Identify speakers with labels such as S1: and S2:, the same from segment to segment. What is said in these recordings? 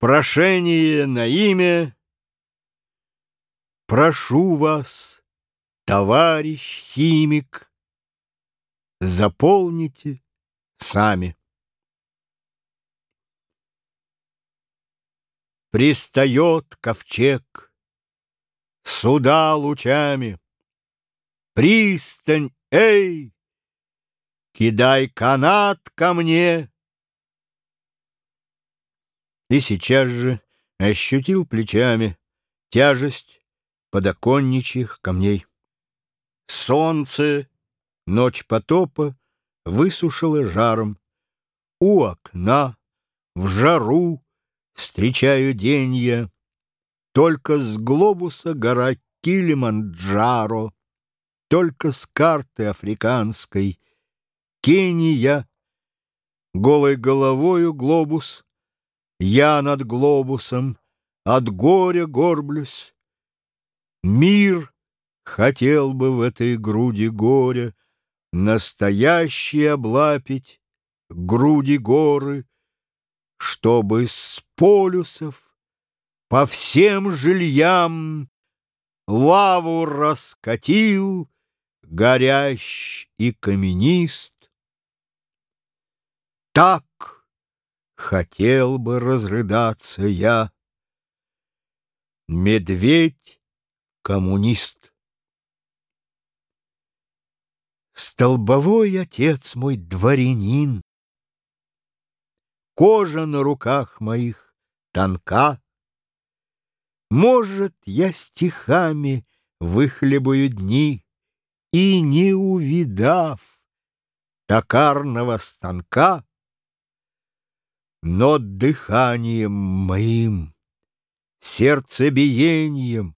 S1: Прошение на имя. Прошу вас, товарищ химик, заполните сами. Пристает ковчег, суда лучами, Пристань, эй, кидай канат ко мне. И сейчас же ощутил плечами Тяжесть подоконничьих камней. Солнце, ночь потопа, Высушило жаром. У окна, в жару, Встречаю день я, Только с глобуса гора Килиманджаро, Только с карты африканской Кения, голой головою глобус, Я над глобусом от горя горблюсь. Мир хотел бы в этой груди горя Настоящий облапить груди горы, Чтобы с полюсов по всем жильям Лаву раскатил горящ и каменист. Так хотел бы разрыдаться я. Медведь — коммунист. Столбовой отец мой дворянин, Кожа на руках моих тонка. Может, я стихами выхлебаю дни, И, не увидав токарного станка, Но дыханием моим, сердцебиением,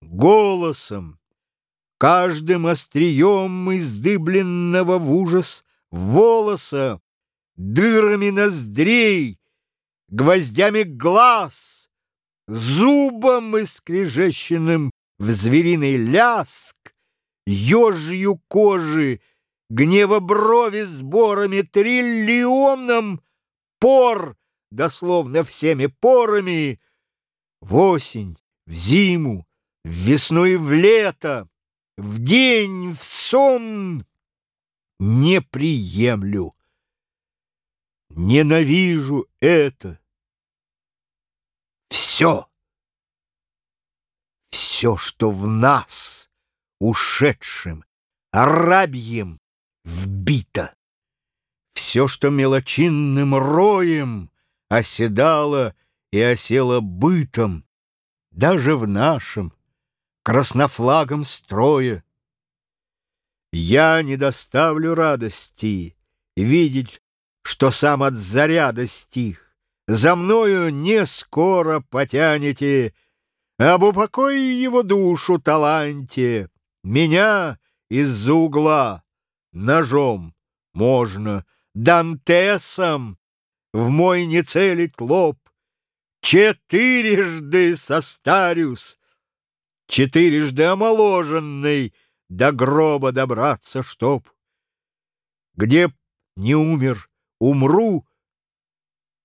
S1: голосом, Каждым острием издыбленного в ужас волоса, Дырами ноздрей, гвоздями глаз, Зубом искрежещенным в звериный ляск, Ежью кожи, гнева брови сборами, Триллионом пор, дословно всеми порами, В осень, в зиму, в весну и в лето, В день, в сон не приемлю. Ненавижу это. Все. Все, что в нас, ушедшим, арабьем, вбито. Все, что мелочинным роем оседало и осело бытом, даже в нашем краснофлагом строе. Я не доставлю радости видеть что сам от заряда стих. За мною не скоро потянете, об упокое его душу таланте. Меня из-за угла ножом можно, Дантесом в мой не целить лоб. Четырежды состарюсь, четырежды омоложенный, до гроба добраться чтоб. Где б не умер умру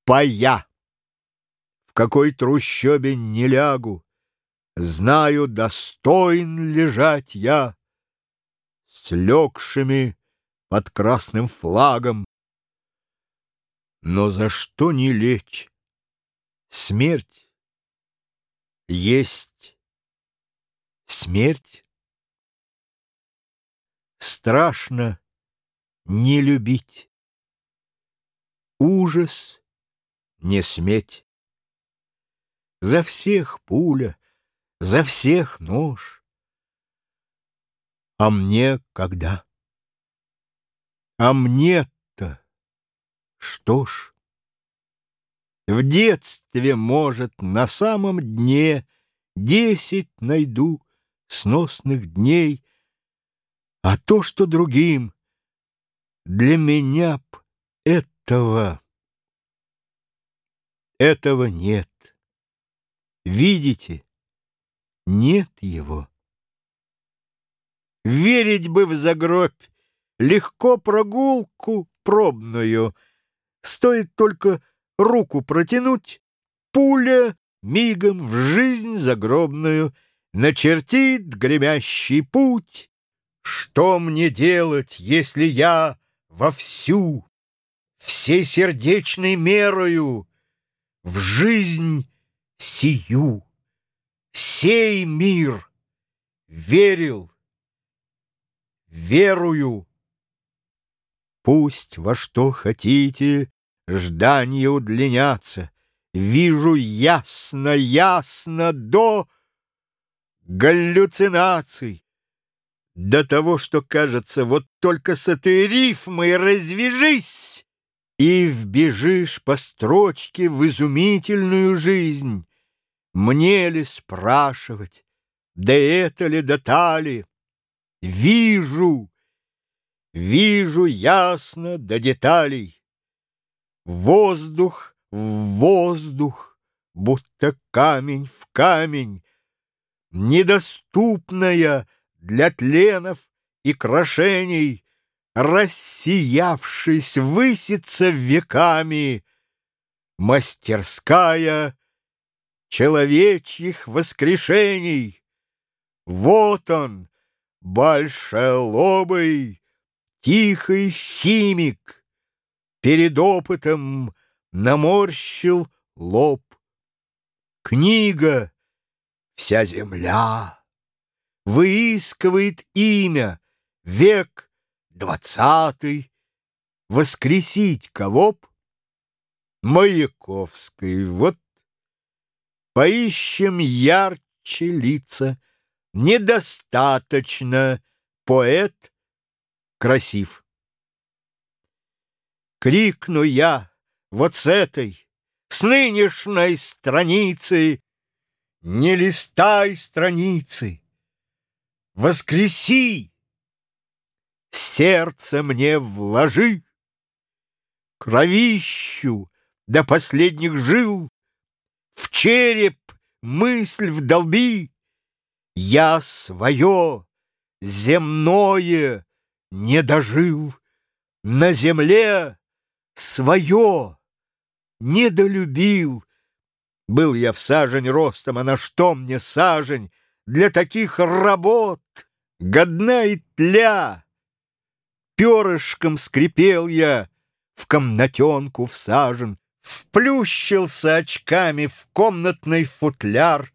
S1: пая. В какой трущобе не лягу, Знаю, достоин лежать я С легшими под красным флагом. Но за что не лечь? Смерть есть смерть. Страшно не любить ужас не сметь. За всех пуля, за всех нож. А мне когда? А мне-то что ж? В детстве, может, на самом дне Десять найду сносных дней, А то, что другим, для меня б это этого... Этого нет. Видите? Нет его. Верить бы в загробь, легко прогулку пробную. Стоит только руку протянуть, пуля мигом в жизнь загробную Начертит гремящий путь. Что мне делать, если я вовсю, Всей сердечной мерою В жизнь сию, сей мир верил, верую. Пусть во что хотите ждание удлинятся, Вижу ясно, ясно до галлюцинаций, до того, что кажется, вот только с этой рифмой развяжись и вбежишь по строчке в изумительную жизнь. Мне ли спрашивать, да это ли, да? Вижу, вижу ясно до деталей. Воздух в воздух, будто камень в камень, Недоступная для тленов и крошений, Рассиявшись, высится веками, Мастерская человечьих воскрешений. Вот он, большелобый, тихий химик, Перед опытом наморщил лоб. Книга, вся земля, выискивает имя, век двадцатый, воскресить кого б? Маяковской, вот поищем ярче лица, недостаточно поэт красив. Крикну я вот с этой, с нынешней страницы, Не листай страницы, воскреси, Сердце мне вложи, Кровищу до последних жил, В череп мысль вдолби, Я свое земное не дожил, На земле свое недолюбил. Был я в сажень ростом, а на что мне сажень? Для таких работ годна и тля. Перышком скрипел я, в комнатенку всажен, Вплющился очками в комнатный футляр.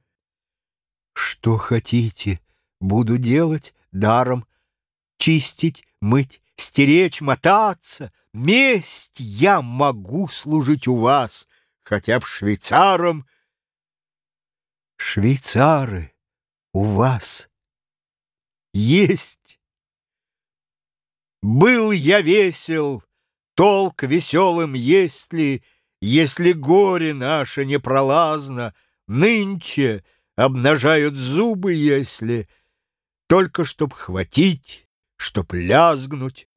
S1: Что хотите, буду делать даром, Чистить, мыть, стеречь, мотаться. Месть я могу служить у вас, хотя б швейцаром. Швейцары у вас есть. Был я весел, толк веселым есть ли, Если горе наше непролазно, Нынче обнажают зубы, если Только чтоб хватить, чтоб лязгнуть.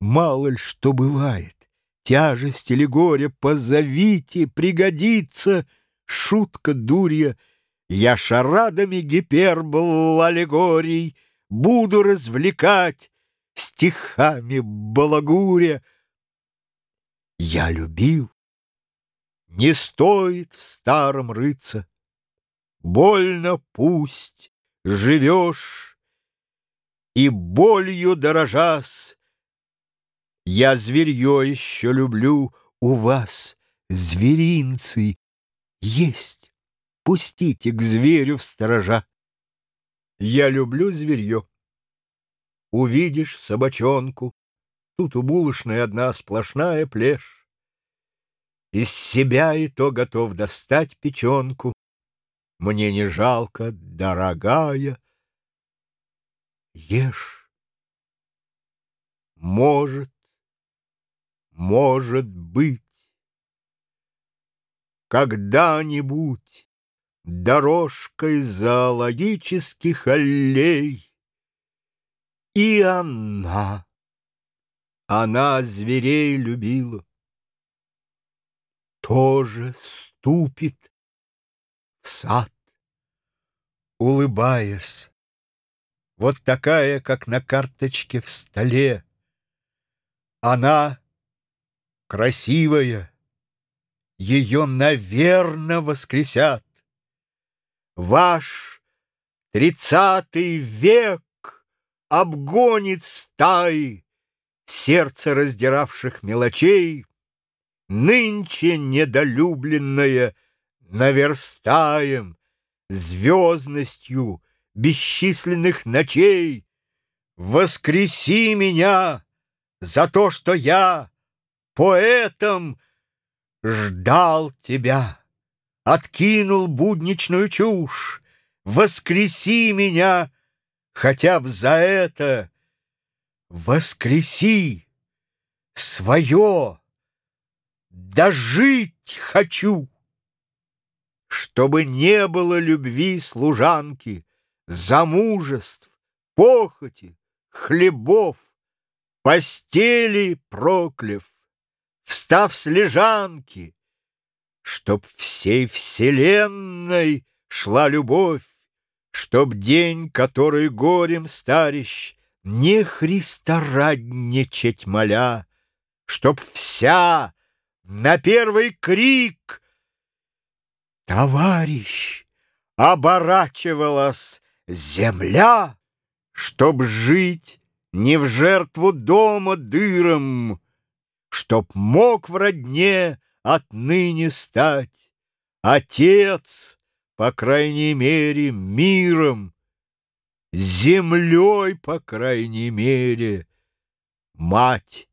S1: Мало ли что бывает, тяжесть или горе, позовите, пригодится, шутка дурья. Я шарадами гипербол аллегорий буду развлекать стихами балагуря. Я любил, не стоит в старом рыться, больно пусть живешь и болью дорожас я зверье еще люблю, у вас зверинцы есть. Пустите к зверю в сторожа. Я люблю зверье. Увидишь собачонку, Тут у булочной одна сплошная плешь. Из себя и то готов достать печенку. Мне не жалко, дорогая. Ешь. Может, может быть, когда-нибудь дорожкой зоологических аллей и она, она зверей любила, тоже ступит в сад, улыбаясь, вот такая, как на карточке в столе. Она красивая, ее, наверно, воскресят. Ваш тридцатый век обгонит стаи сердце раздиравших мелочей, Нынче недолюбленное наверстаем Звездностью бесчисленных ночей. Воскреси меня за то, что я поэтом ждал тебя, Откинул будничную чушь. Воскреси меня хотя бы за это, Воскреси свое, дожить хочу, Чтобы не было любви служанки, Замужеств, похоти, хлебов, Постели прокляв, встав с лежанки, Чтоб всей вселенной шла любовь, Чтоб день, который горем старищ, не христорадничать моля, Чтоб вся на первый крик «Товарищ!» оборачивалась земля, Чтоб жить не в жертву дома дыром, Чтоб мог в родне отныне стать Отец, по крайней мере, миром, землей, по крайней мере, мать